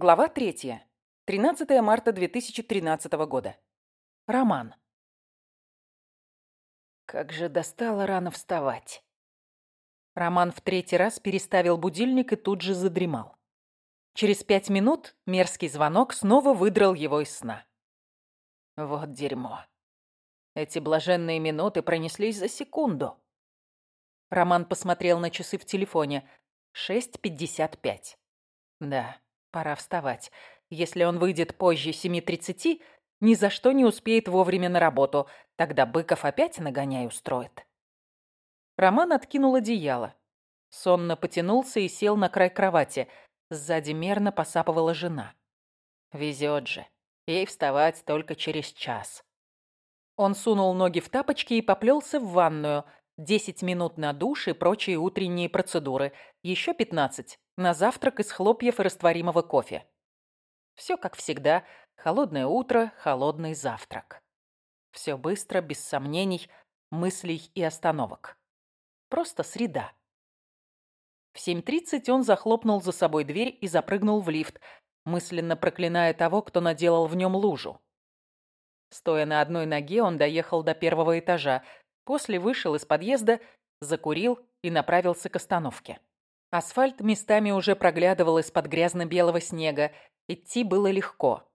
Глава 3. 13 марта 2013 года. Роман. Как же достало рано вставать. Роман в третий раз переставил будильник и тут же задремал. Через пять минут мерзкий звонок снова выдрал его из сна. Вот дерьмо. Эти блаженные минуты пронеслись за секунду. Роман посмотрел на часы в телефоне. 6.55. Да, пора вставать. Если он выйдет позже 7.30, ни за что не успеет вовремя на работу. Тогда Быков опять нагоняй устроит. Роман откинул одеяло. Сонно потянулся и сел на край кровати. Сзади мерно посапывала жена. Везет же. Ей вставать только через час. Он сунул ноги в тапочки и поплелся в ванную – Десять минут на душ и прочие утренние процедуры. Еще пятнадцать на завтрак из хлопьев и растворимого кофе. Все как всегда. Холодное утро, холодный завтрак. Все быстро, без сомнений, мыслей и остановок. Просто среда. В 7.30 он захлопнул за собой дверь и запрыгнул в лифт, мысленно проклиная того, кто наделал в нем лужу. Стоя на одной ноге, он доехал до первого этажа, После вышел из подъезда, закурил и направился к остановке. Асфальт местами уже проглядывал из-под грязно-белого снега. Идти было легко.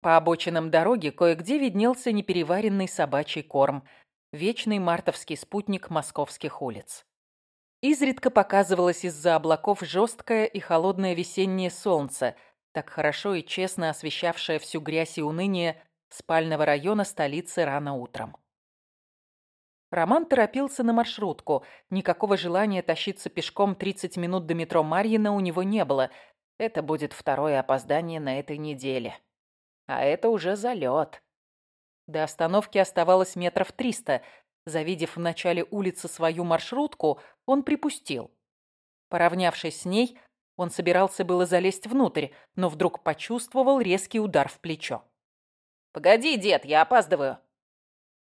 По обочинам дороги кое-где виднелся непереваренный собачий корм. Вечный мартовский спутник московских улиц. Изредка показывалось из-за облаков жесткое и холодное весеннее солнце, так хорошо и честно освещавшее всю грязь и уныние спального района столицы рано утром. Роман торопился на маршрутку. Никакого желания тащиться пешком 30 минут до метро Марьина у него не было. Это будет второе опоздание на этой неделе. А это уже залет. До остановки оставалось метров триста. Завидев в начале улицы свою маршрутку, он припустил. Поравнявшись с ней, он собирался было залезть внутрь, но вдруг почувствовал резкий удар в плечо. «Погоди, дед, я опаздываю!»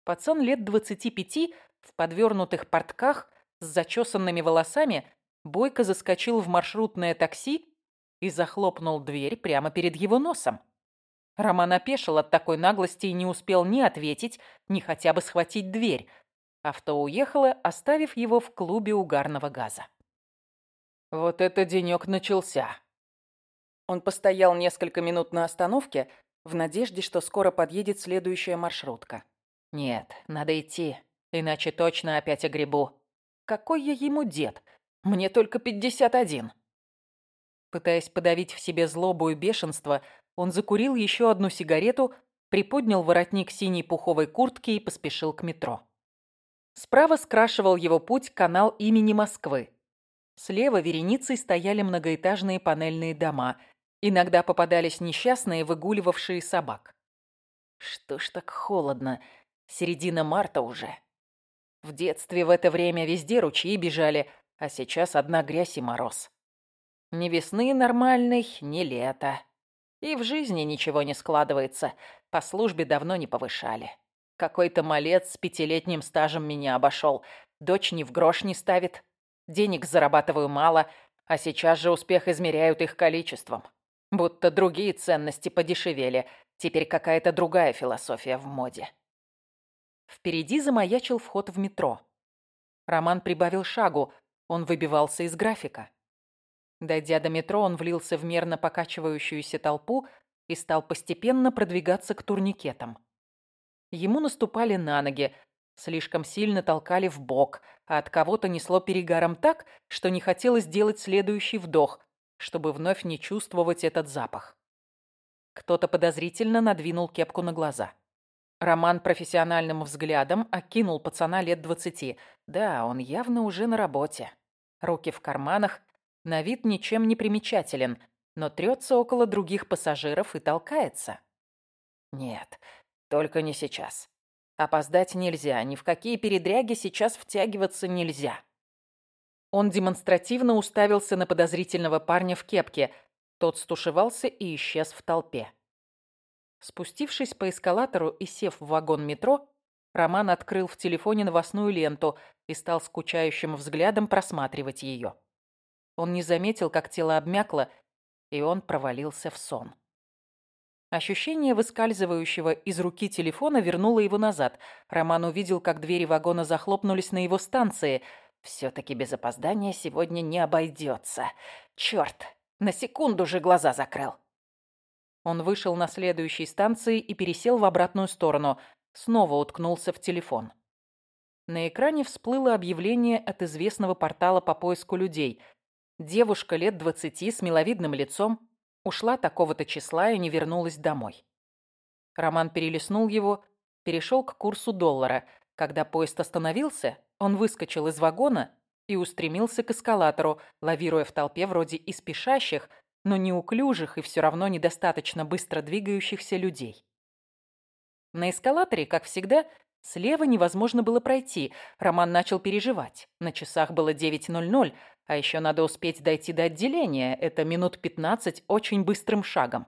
Пацан лет двадцати пяти, в подвернутых портках, с зачесанными волосами, бойко заскочил в маршрутное такси и захлопнул дверь прямо перед его носом. Роман опешил от такой наглости и не успел ни ответить, ни хотя бы схватить дверь. Авто уехало, оставив его в клубе угарного газа. Вот это денёк начался. Он постоял несколько минут на остановке в надежде, что скоро подъедет следующая маршрутка. Нет, надо идти, иначе точно опять огребу. Какой я ему дед? Мне только пятьдесят один. Пытаясь подавить в себе злобу и бешенство, он закурил еще одну сигарету, приподнял воротник синей пуховой куртки и поспешил к метро. Справа скрашивал его путь канал имени Москвы. Слева вереницей стояли многоэтажные панельные дома. Иногда попадались несчастные, выгуливавшие собак. Что ж так холодно? Середина марта уже. В детстве в это время везде ручьи бежали, а сейчас одна грязь и мороз. Ни весны нормальной, ни лета. И в жизни ничего не складывается. По службе давно не повышали. Какой-то малец с пятилетним стажем меня обошел. Дочь ни в грош не ставит. Денег зарабатываю мало, а сейчас же успех измеряют их количеством. Будто другие ценности подешевели. Теперь какая-то другая философия в моде. Впереди замаячил вход в метро. Роман прибавил шагу, он выбивался из графика. Дойдя до метро, он влился в мерно покачивающуюся толпу и стал постепенно продвигаться к турникетам. Ему наступали на ноги, слишком сильно толкали в бок, а от кого-то несло перегаром так, что не хотелось делать следующий вдох, чтобы вновь не чувствовать этот запах. Кто-то подозрительно надвинул кепку на глаза. Роман профессиональным взглядом окинул пацана лет двадцати. Да, он явно уже на работе. Руки в карманах, на вид ничем не примечателен, но трется около других пассажиров и толкается. Нет, только не сейчас. Опоздать нельзя, ни в какие передряги сейчас втягиваться нельзя. Он демонстративно уставился на подозрительного парня в кепке. Тот стушевался и исчез в толпе. Спустившись по эскалатору и сев в вагон метро, Роман открыл в телефоне новостную ленту и стал скучающим взглядом просматривать ее. Он не заметил, как тело обмякло, и он провалился в сон. Ощущение выскальзывающего из руки телефона вернуло его назад. Роман увидел, как двери вагона захлопнулись на его станции. Все-таки без опоздания сегодня не обойдется. Черт, на секунду же глаза закрыл. Он вышел на следующей станции и пересел в обратную сторону. Снова уткнулся в телефон. На экране всплыло объявление от известного портала по поиску людей. Девушка лет двадцати с миловидным лицом Ушла такого-то числа и не вернулась домой. Роман перелистнул его, перешел к курсу доллара. Когда поезд остановился, он выскочил из вагона и устремился к эскалатору, лавируя в толпе вроде и спешащих, но неуклюжих и все равно недостаточно быстро двигающихся людей. На эскалаторе, как всегда, слева невозможно было пройти. Роман начал переживать. На часах было 9.00, а еще надо успеть дойти до отделения. Это минут пятнадцать очень быстрым шагом.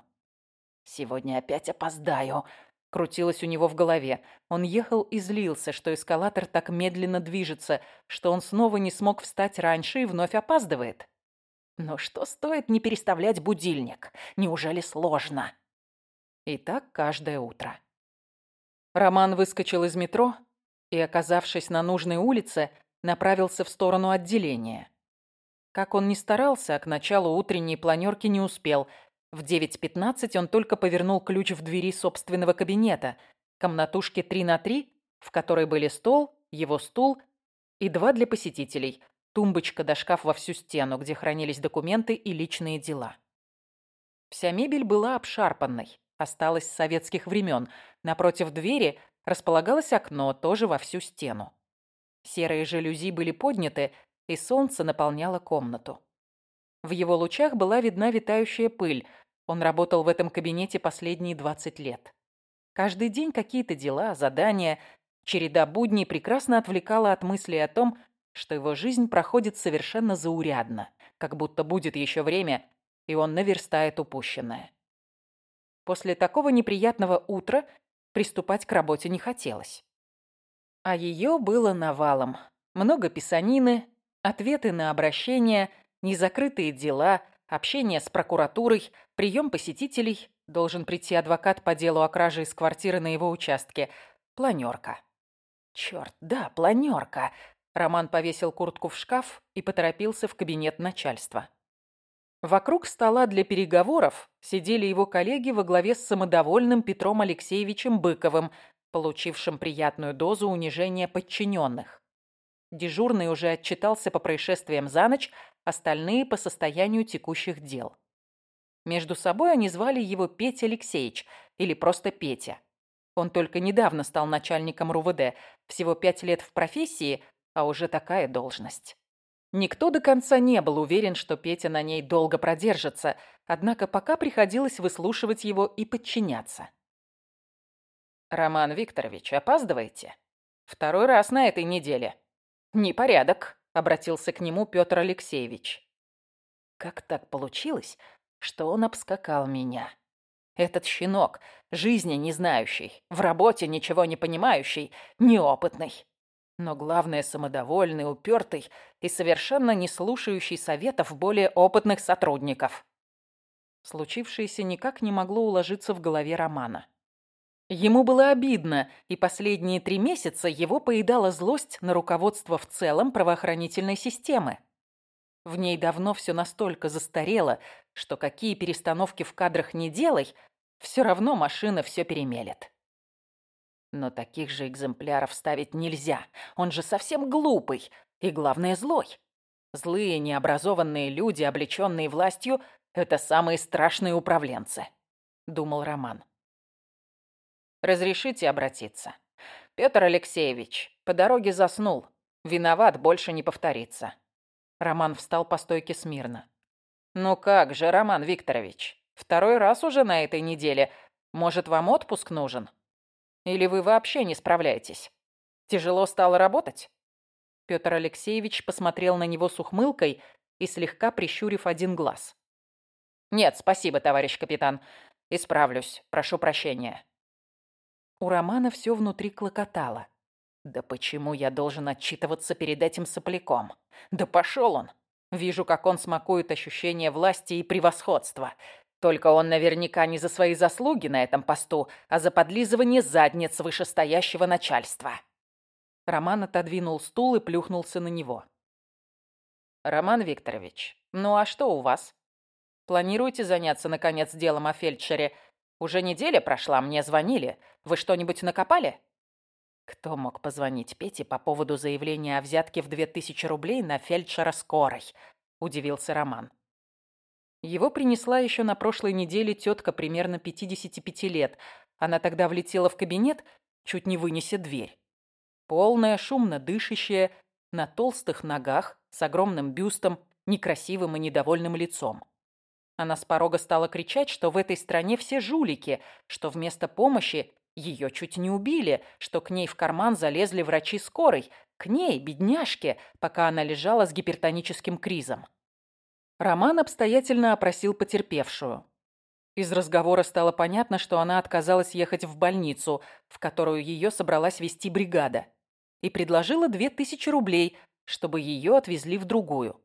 «Сегодня опять опоздаю», — крутилось у него в голове. Он ехал и злился, что эскалатор так медленно движется, что он снова не смог встать раньше и вновь опаздывает. Но что стоит не переставлять будильник? Неужели сложно? И так каждое утро. Роман выскочил из метро и, оказавшись на нужной улице, направился в сторону отделения. Как он ни старался, а к началу утренней планерки не успел. В 9.15 он только повернул ключ в двери собственного кабинета, комнатушки 3 на 3, в которой были стол, его стул и два для посетителей, тумбочка да шкаф во всю стену, где хранились документы и личные дела. Вся мебель была обшарпанной, осталась с советских времен. Напротив двери располагалось окно, тоже во всю стену. Серые жалюзи были подняты, и солнце наполняло комнату. В его лучах была видна витающая пыль. Он работал в этом кабинете последние 20 лет. Каждый день какие-то дела, задания, череда будней прекрасно отвлекала от мысли о том, что его жизнь проходит совершенно заурядно, как будто будет еще время, и он наверстает упущенное. После такого неприятного утра приступать к работе не хотелось. А ее было навалом. Много писанины, Ответы на обращения, незакрытые дела, общение с прокуратурой, прием посетителей, должен прийти адвокат по делу о краже из квартиры на его участке, планерка. Черт, да, планерка. Роман повесил куртку в шкаф и поторопился в кабинет начальства. Вокруг стола для переговоров сидели его коллеги во главе с самодовольным Петром Алексеевичем Быковым, получившим приятную дозу унижения подчиненных. Дежурный уже отчитался по происшествиям за ночь, остальные по состоянию текущих дел. Между собой они звали его Петя Алексеевич или просто Петя. Он только недавно стал начальником РУВД, всего пять лет в профессии, а уже такая должность. Никто до конца не был уверен, что Петя на ней долго продержится, однако пока приходилось выслушивать его и подчиняться. «Роман Викторович, опаздываете? Второй раз на этой неделе», «Непорядок», — обратился к нему Петр Алексеевич. Как так получилось, что он обскакал меня? Этот щенок, жизни не знающий, в работе ничего не понимающий, неопытный. Но главное, самодовольный, упертый и совершенно не слушающий советов более опытных сотрудников. Случившееся никак не могло уложиться в голове Романа. Ему было обидно, и последние три месяца его поедала злость на руководство в целом правоохранительной системы. В ней давно все настолько застарело, что какие перестановки в кадрах не делай, все равно машина все перемелет. Но таких же экземпляров ставить нельзя. Он же совсем глупый и, главное, злой. Злые, необразованные люди, облеченные властью, это самые страшные управленцы, думал Роман. Разрешите обратиться. Петр Алексеевич, по дороге заснул. Виноват, больше не повторится. Роман встал по стойке смирно. Ну как же, Роман Викторович, второй раз уже на этой неделе. Может, вам отпуск нужен? Или вы вообще не справляетесь? Тяжело стало работать? Петр Алексеевич посмотрел на него с ухмылкой и слегка прищурив один глаз. «Нет, спасибо, товарищ капитан. Исправлюсь. Прошу прощения». У Романа все внутри клокотало. Да почему я должен отчитываться перед этим сопляком? Да пошел он! Вижу, как он смакует ощущение власти и превосходства. Только он наверняка не за свои заслуги на этом посту, а за подлизывание задниц вышестоящего начальства. Роман отодвинул стул и плюхнулся на него. «Роман Викторович, ну а что у вас? Планируете заняться, наконец, делом о фельдшере? Уже неделя прошла, мне звонили. Вы что-нибудь накопали?» Кто мог позвонить Пете по поводу заявления о взятке в 2000 рублей на фельдшера скорой? Удивился Роман. Его принесла еще на прошлой неделе тетка примерно 55 лет. Она тогда влетела в кабинет, чуть не вынеся дверь. Полная, шумно дышащая, на толстых ногах, с огромным бюстом, некрасивым и недовольным лицом. Она с порога стала кричать, что в этой стране все жулики, что вместо помощи ее чуть не убили, что к ней в карман залезли врачи скорой, к ней, бедняжке, пока она лежала с гипертоническим кризом. Роман обстоятельно опросил потерпевшую. Из разговора стало понятно, что она отказалась ехать в больницу, в которую ее собралась вести бригада и предложила две тысячи рублей, чтобы ее отвезли в другую.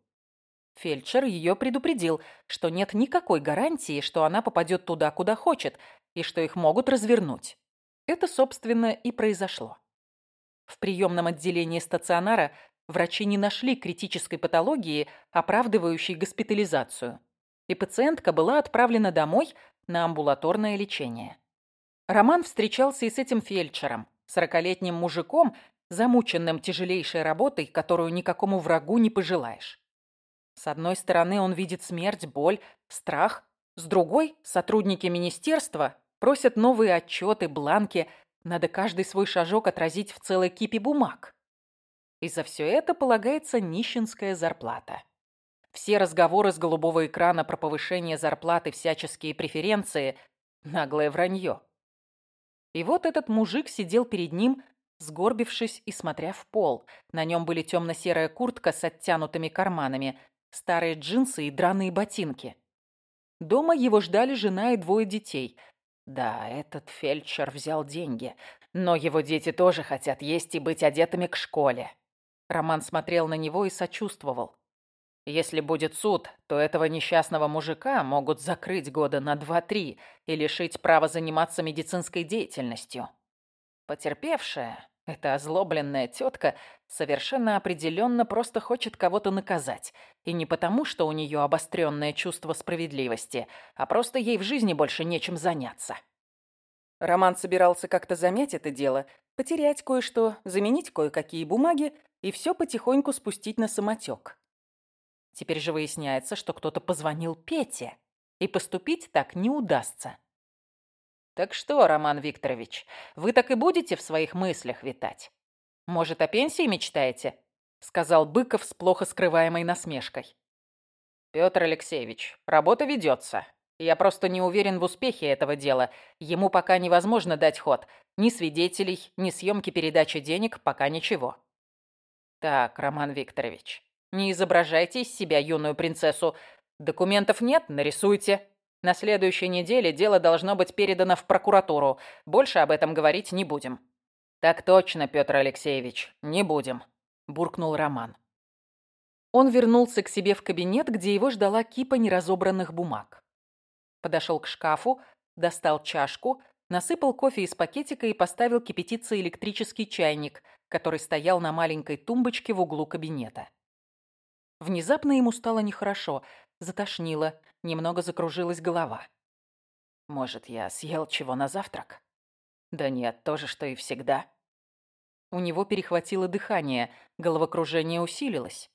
Фельдшер ее предупредил, что нет никакой гарантии, что она попадет туда, куда хочет, и что их могут развернуть. Это, собственно, и произошло. В приемном отделении стационара врачи не нашли критической патологии, оправдывающей госпитализацию, и пациентка была отправлена домой на амбулаторное лечение. Роман встречался и с этим фельдшером, сорокалетним мужиком, замученным тяжелейшей работой, которую никакому врагу не пожелаешь. С одной стороны, он видит смерть, боль, страх. С другой, сотрудники министерства просят новые отчеты, бланки. Надо каждый свой шажок отразить в целой кипе бумаг. И за все это полагается нищенская зарплата. Все разговоры с голубого экрана про повышение зарплаты, всяческие преференции – наглое вранье. И вот этот мужик сидел перед ним сгорбившись и смотря в пол. На нем были темно-серая куртка с оттянутыми карманами, старые джинсы и драные ботинки. Дома его ждали жена и двое детей. Да, этот фельдшер взял деньги, но его дети тоже хотят есть и быть одетыми к школе. Роман смотрел на него и сочувствовал. Если будет суд, то этого несчастного мужика могут закрыть года на два-три и лишить права заниматься медицинской деятельностью. Потерпевшая, эта озлобленная тетка, совершенно определенно просто хочет кого-то наказать. И не потому, что у нее обостренное чувство справедливости, а просто ей в жизни больше нечем заняться. Роман собирался как-то замять это дело, потерять кое-что, заменить кое-какие бумаги и все потихоньку спустить на самотек. Теперь же выясняется, что кто-то позвонил Пете, и поступить так не удастся. Так что, Роман Викторович, вы так и будете в своих мыслях витать? Может, о пенсии мечтаете? Сказал Быков с плохо скрываемой насмешкой. Петр Алексеевич, работа ведется. Я просто не уверен в успехе этого дела. Ему пока невозможно дать ход. Ни свидетелей, ни съемки передачи денег, пока ничего. Так, Роман Викторович, не изображайте из себя юную принцессу. Документов нет, нарисуйте. На следующей неделе дело должно быть передано в прокуратуру. Больше об этом говорить не будем». «Так точно, Петр Алексеевич, не будем», – буркнул Роман. Он вернулся к себе в кабинет, где его ждала кипа неразобранных бумаг. Подошел к шкафу, достал чашку, насыпал кофе из пакетика и поставил кипятиться электрический чайник, который стоял на маленькой тумбочке в углу кабинета. Внезапно ему стало нехорошо, затошнило, немного закружилась голова. Может, я съел чего на завтрак? Да нет, то же, что и всегда. У него перехватило дыхание, головокружение усилилось.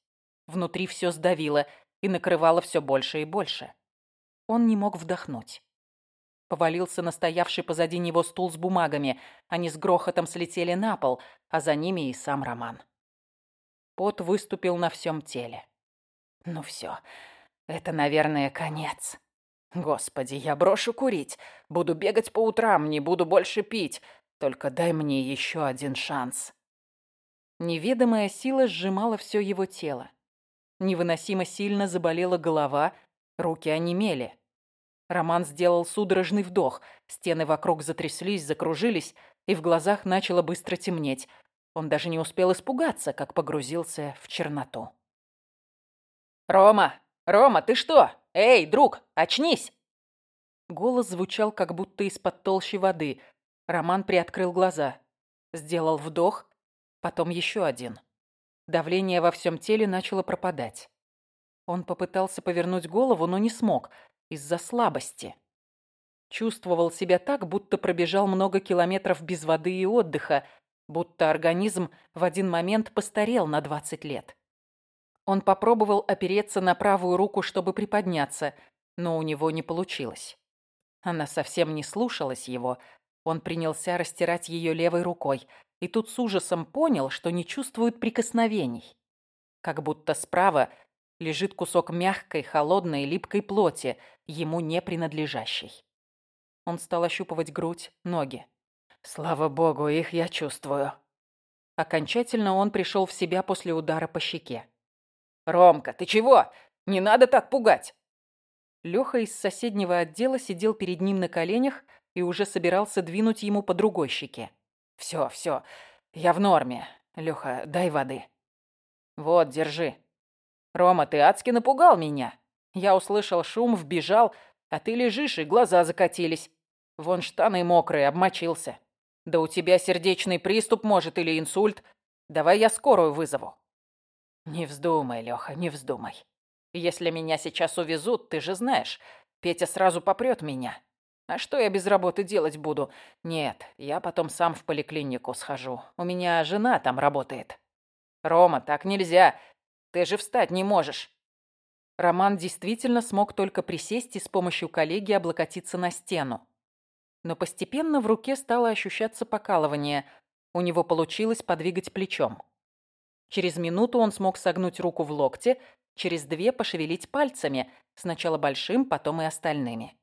Внутри все сдавило и накрывало все больше и больше. Он не мог вдохнуть. Повалился на стоявший позади него стул с бумагами. Они с грохотом слетели на пол, а за ними и сам Роман. Пот выступил на всем теле. Ну все, это, наверное, конец. Господи, я брошу курить. Буду бегать по утрам, не буду больше пить. Только дай мне еще один шанс. Неведомая сила сжимала все его тело. Невыносимо сильно заболела голова, руки онемели. Роман сделал судорожный вдох. Стены вокруг затряслись, закружились, и в глазах начало быстро темнеть. Он даже не успел испугаться, как погрузился в черноту. «Рома! Рома, ты что? Эй, друг, очнись!» Голос звучал, как будто из-под толщи воды. Роман приоткрыл глаза. Сделал вдох, потом еще один. Давление во всем теле начало пропадать. Он попытался повернуть голову, но не смог, из-за слабости. Чувствовал себя так, будто пробежал много километров без воды и отдыха, будто организм в один момент постарел на 20 лет. Он попробовал опереться на правую руку, чтобы приподняться, но у него не получилось. Она совсем не слушалась его. Он принялся растирать ее левой рукой, и тут с ужасом понял, что не чувствует прикосновений. Как будто справа лежит кусок мягкой, холодной, липкой плоти, ему не принадлежащей. Он стал ощупывать грудь, ноги. Слава богу, их я чувствую. Окончательно он пришел в себя после удара по щеке. «Ромка, ты чего? Не надо так пугать!» Лёха из соседнего отдела сидел перед ним на коленях и уже собирался двинуть ему по другой щеке. «Всё, всё, я в норме. Лёха, дай воды». «Вот, держи». «Рома, ты адски напугал меня. Я услышал шум, вбежал, а ты лежишь и глаза закатились. Вон штаны мокрые, обмочился. Да у тебя сердечный приступ, может, или инсульт. Давай я скорую вызову». «Не вздумай, Лёха, не вздумай. Если меня сейчас увезут, ты же знаешь, Петя сразу попрёт меня. А что я без работы делать буду? Нет, я потом сам в поликлинику схожу. У меня жена там работает. Рома, так нельзя. Ты же встать не можешь». Роман действительно смог только присесть и с помощью коллеги облокотиться на стену. Но постепенно в руке стало ощущаться покалывание. У него получилось подвигать плечом. Через минуту он смог согнуть руку в локте, через две пошевелить пальцами, сначала большим, потом и остальными.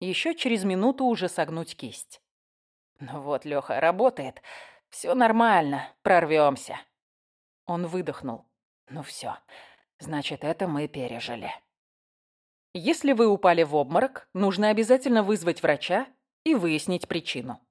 Еще через минуту уже согнуть кисть. Ну вот, Леха, работает. Все нормально, прорвемся. Он выдохнул. Ну все, значит, это мы пережили. Если вы упали в обморок, нужно обязательно вызвать врача и выяснить причину.